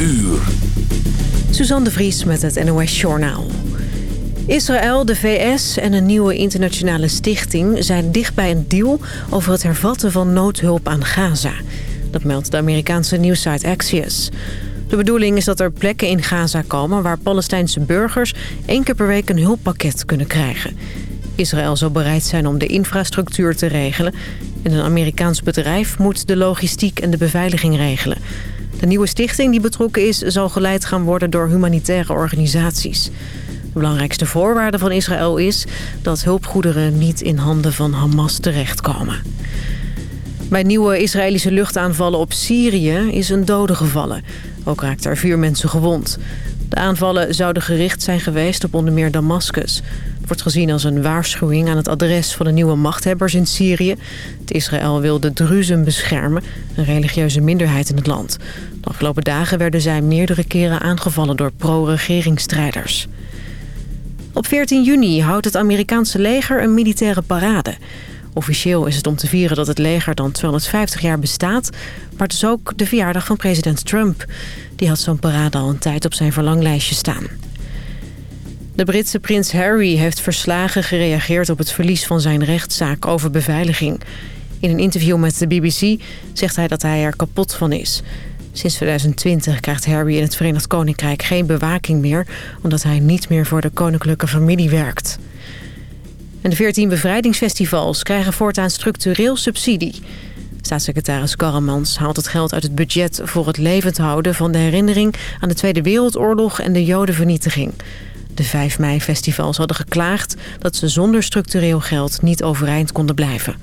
uur. Suzanne de Vries met het NOS Journaal. Israël, de VS en een nieuwe internationale stichting... zijn dicht bij een deal over het hervatten van noodhulp aan Gaza. Dat meldt de Amerikaanse nieuwssite Axios. De bedoeling is dat er plekken in Gaza komen... waar Palestijnse burgers één keer per week een hulppakket kunnen krijgen. Israël zal bereid zijn om de infrastructuur te regelen... en een Amerikaans bedrijf moet de logistiek en de beveiliging regelen... De nieuwe stichting die betrokken is... zal geleid gaan worden door humanitaire organisaties. De belangrijkste voorwaarde van Israël is... dat hulpgoederen niet in handen van Hamas terechtkomen. Bij nieuwe Israëlische luchtaanvallen op Syrië is een dode gevallen. Ook raakten er vier mensen gewond. De aanvallen zouden gericht zijn geweest op onder meer Damascus. Wordt gezien als een waarschuwing aan het adres van de nieuwe machthebbers in Syrië. Het Israël wil de Druzen beschermen, een religieuze minderheid in het land. De afgelopen dagen werden zij meerdere keren aangevallen door pro-regeringsstrijders. Op 14 juni houdt het Amerikaanse leger een militaire parade. Officieel is het om te vieren dat het leger dan 250 jaar bestaat... maar het is ook de verjaardag van president Trump. Die had zo'n parade al een tijd op zijn verlanglijstje staan. De Britse prins Harry heeft verslagen gereageerd op het verlies van zijn rechtszaak over beveiliging. In een interview met de BBC zegt hij dat hij er kapot van is. Sinds 2020 krijgt Harry in het Verenigd Koninkrijk geen bewaking meer... omdat hij niet meer voor de koninklijke familie werkt. En de 14 bevrijdingsfestivals krijgen voortaan structureel subsidie. Staatssecretaris Karremans haalt het geld uit het budget voor het levend houden... van de herinnering aan de Tweede Wereldoorlog en de Jodenvernietiging. De 5 mei-festivals hadden geklaagd dat ze zonder structureel geld niet overeind konden blijven.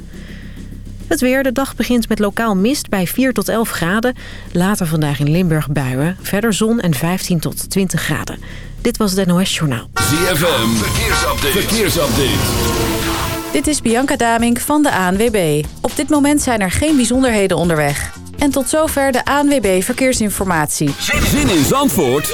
Het weer, de dag begint met lokaal mist bij 4 tot 11 graden. Later vandaag in Limburg buien. Verder zon en 15 tot 20 graden. Dit was het NOS Journaal. ZFM, verkeersupdate. verkeersupdate. Dit is Bianca Damink van de ANWB. Op dit moment zijn er geen bijzonderheden onderweg. En tot zover de ANWB Verkeersinformatie. Zin in Zandvoort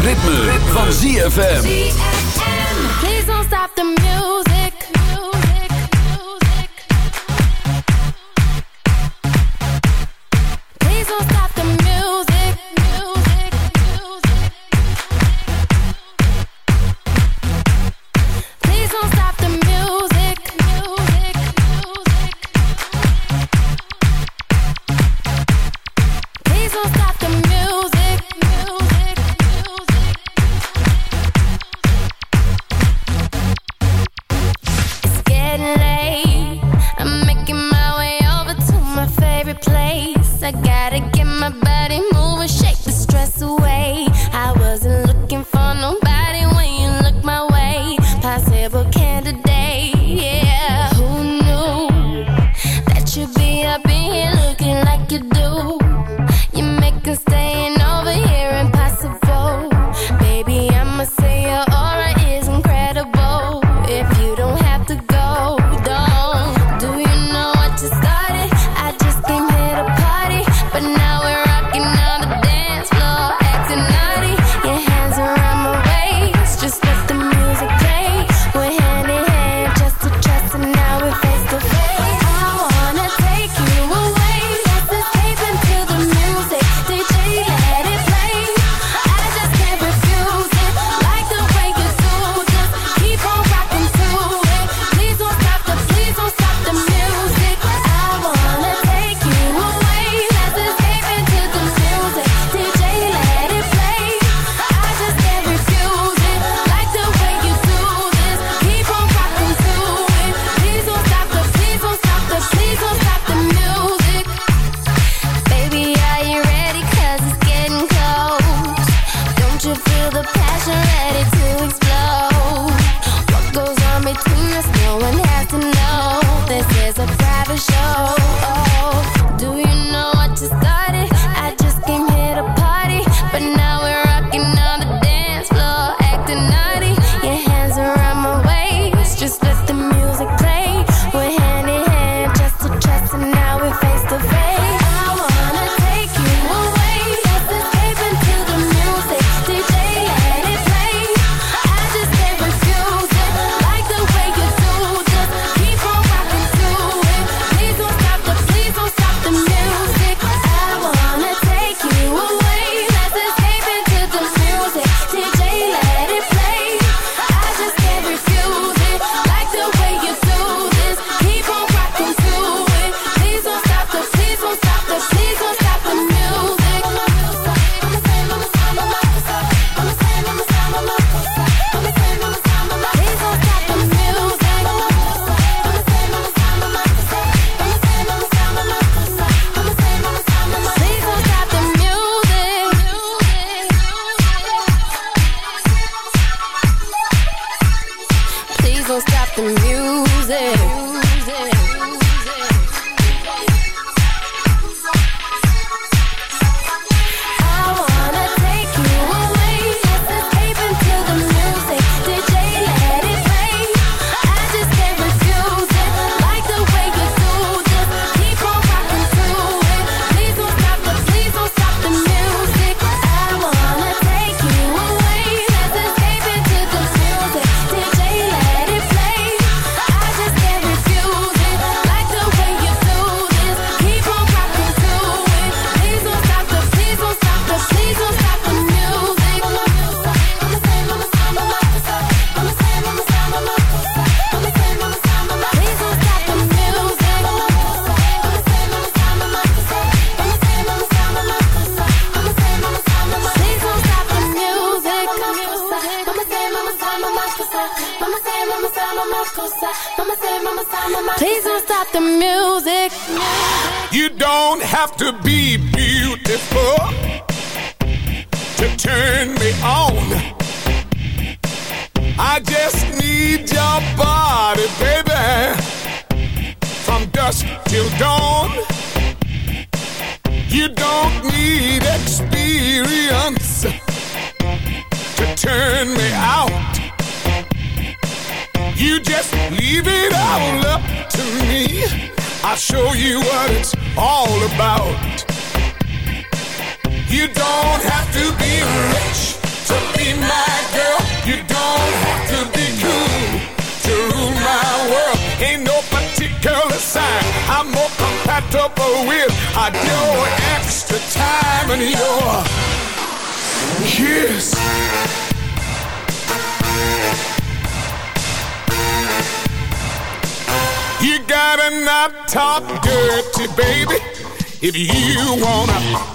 het ritme, ritme. van ZFM. Please don't stop the music.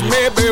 Maybe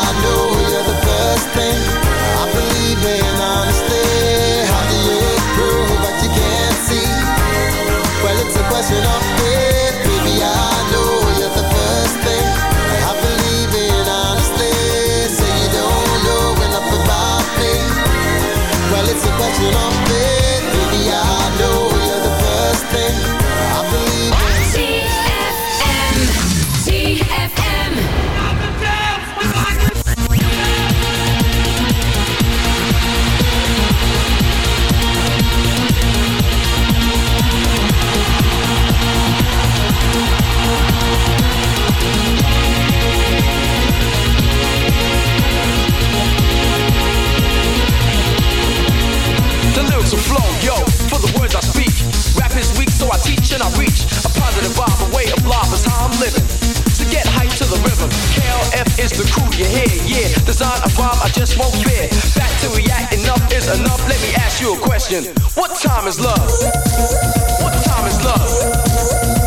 I reach a positive vibe, a way of life is how I'm living. So get hyped to the rhythm. KLF is the crew you hear, yeah. Design a vibe I just won't fear. Back to react, enough is enough. Let me ask you a question. What time is love? What time is love?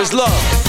time is love.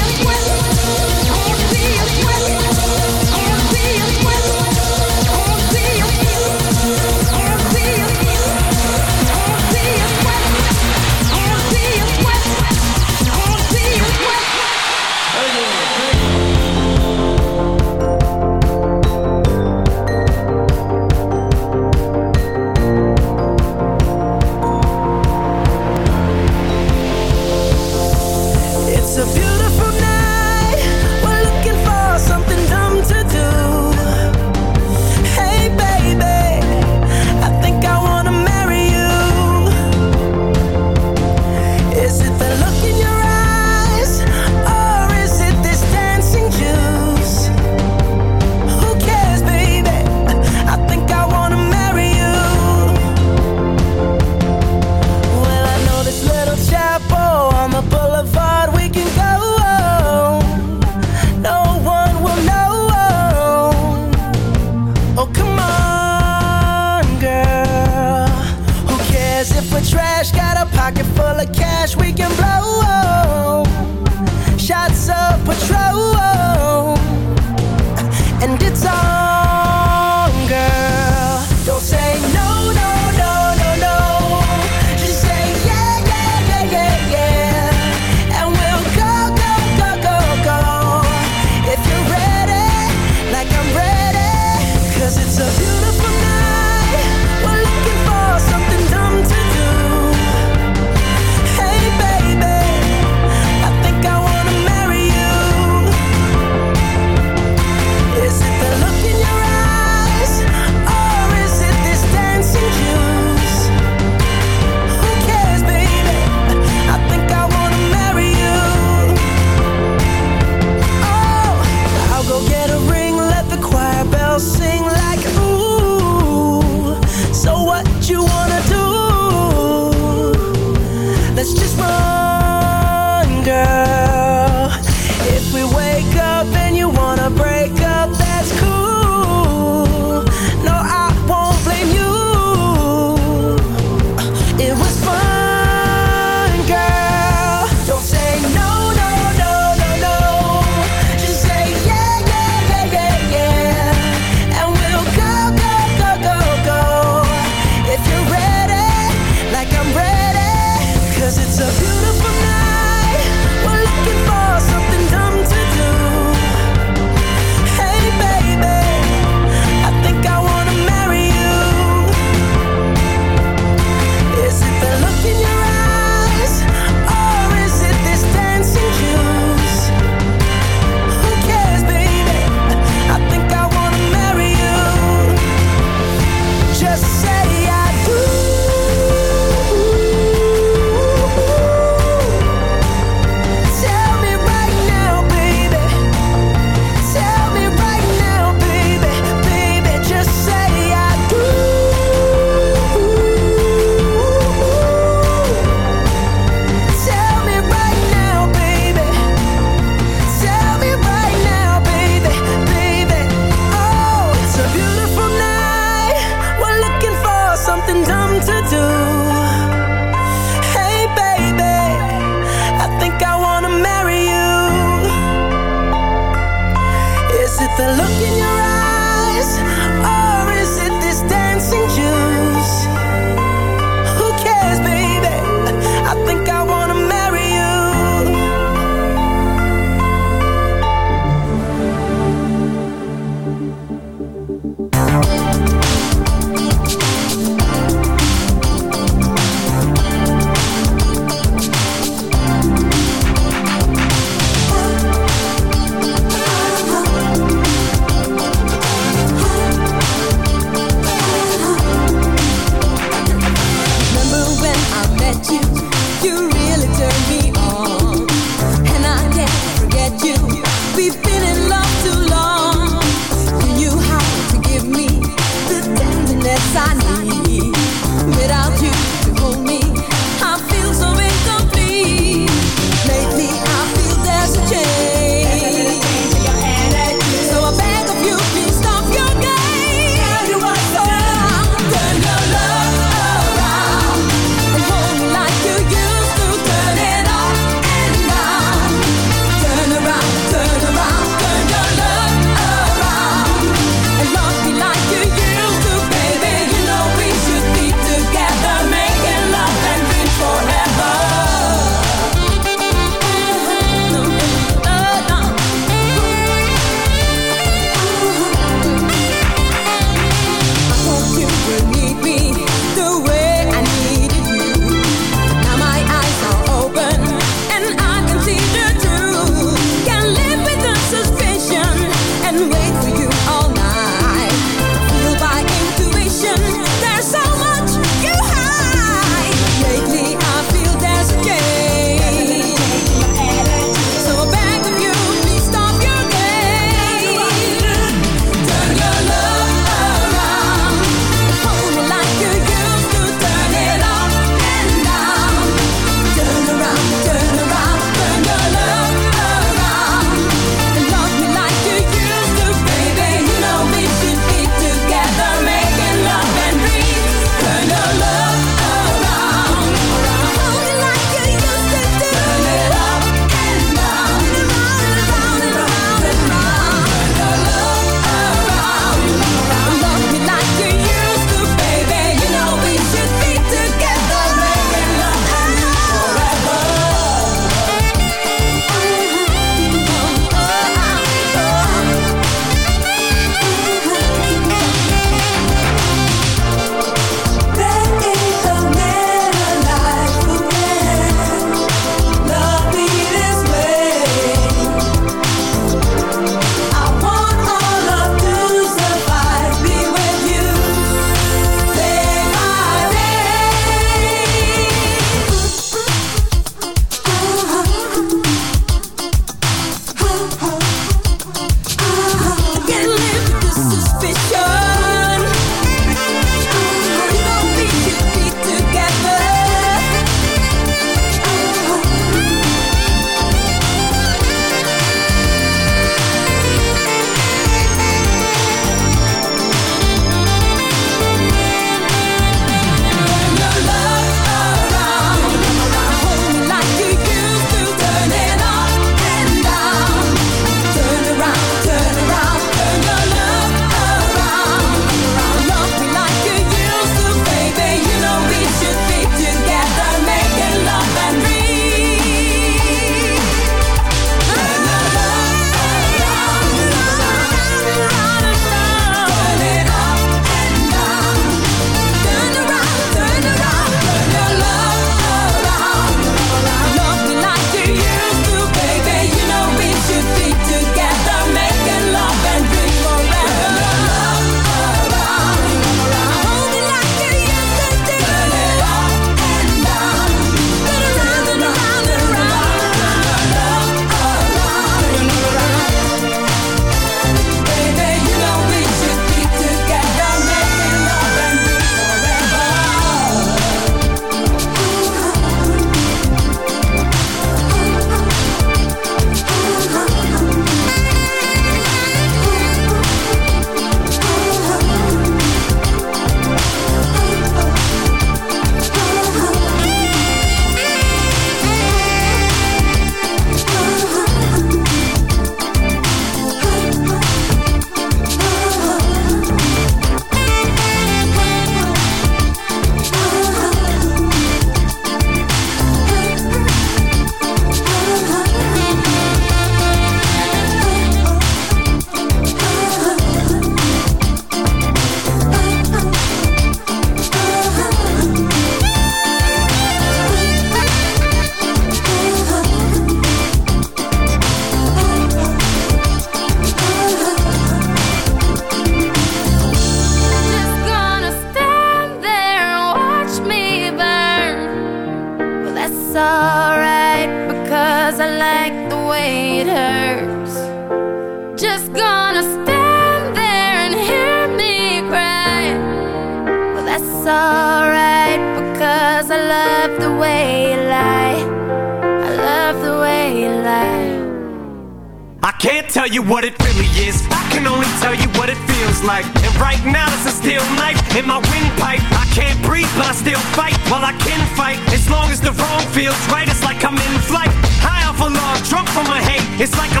It's like I'm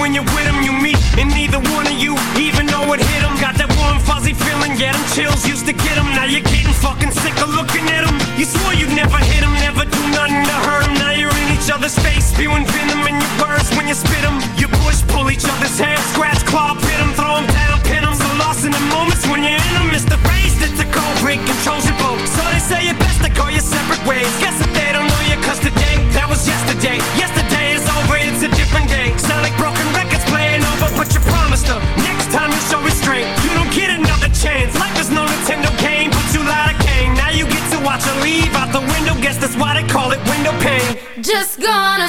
when you're with them? You meet, and neither one of you even know what hit them. Got that warm, fuzzy feeling, yeah, them chills used to get them. Now you're getting fucking sick of looking at them. You swore you'd never hit them, never do nothing to hurt them. Now you're in each other's face, spewing venom in your words when you spit them. You push, pull each other's hair, scratch, claw, pit them, throw them down, pin them. So lost in the moments when you're in them, it's the race that's a cold break controls your boat. So they say it best to go your separate ways. Guess that they don't know you, cause today, that was yesterday. Yesterday is over, it's a different day. Sound like broken records playing over, but you promised her. Next time you show restraint, you don't get another chance. Life is no Nintendo game, but you lied a cane. Now you get to watch her leave out the window. Guess that's why they call it window pane. Just gonna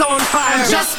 on fire. Just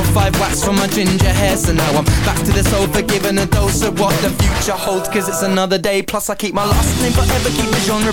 or five wax from my ginger hair So now I'm back to this old forgiven a dose of what the future holds Cause it's another day Plus I keep my last name forever Keep the genre